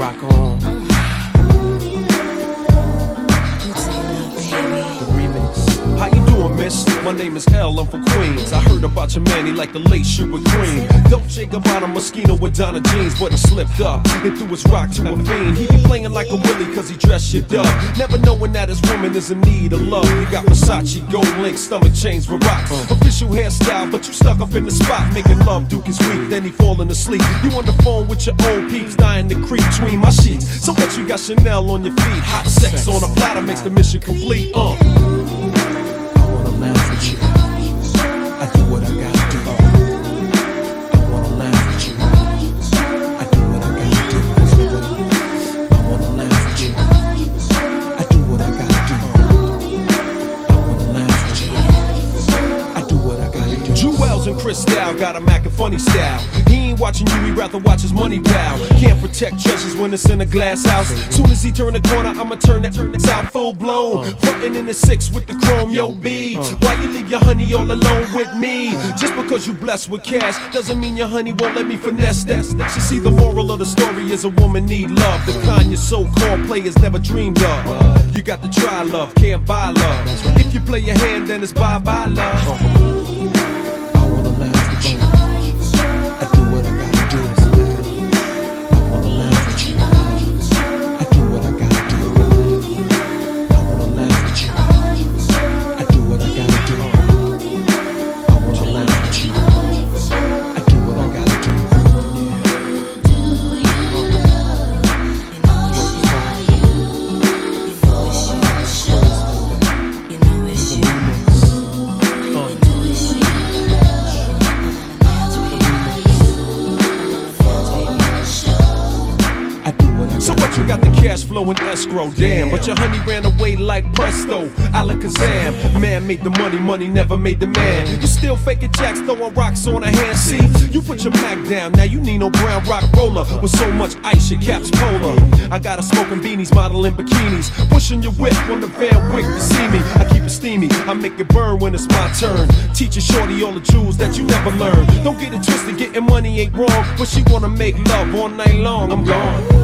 rock on. My name is L, I'm from Queens. I heard about your man, he like the late sugar cream. Dolce Gabbana Moschino with Donna jeans, but he slipped up and threw his rock to a fiend. He be playing like a willy cause he dressed shit up. Never knowing that his woman is in need of love. He got Versace, gold link, stomach chains with rocks. Official hairstyle, but you stuck up in the spot. Making love, Duke is weak, then he falling asleep. You on the phone with your old peeps, dying to creep between my sheets. So what you got Chanel on your feet? Hot sex on a platter makes the mission complete. Uh. And Cristal got a Mac and funny style. He ain't watching you, he rather watch his money pal. Can't protect treasures when it's in a glass house. Soon as he turn the corner, I'ma turn that turn out full blown. Frontin' in the six with the chrome, yo B. Why you leave your honey all alone with me? Just because you blessed with cash doesn't mean your honey won't let me finesse that. She see the moral of the story is a woman need love. The kind your so-called players never dreamed of. You got to try love, can't buy love. If you play your hand, then it's bye-bye love. You got the cash flow in escrow, damn. But your honey ran away like presto, alakazam. Man made the money, money never made the man. You still faking jacks, throwing rocks on a hand. See, you put your Mac down, now you need no brown rock roller. With so much ice, your cap's polar. I got a smoking beanies, modeling bikinis. Pushing your whip on the Van to see me. I keep it steamy, I make it burn when it's my turn. Teaching shorty all the jewels that you never learned. Don't get it twisted, getting money ain't wrong. But she wanna make love all night long, I'm gone.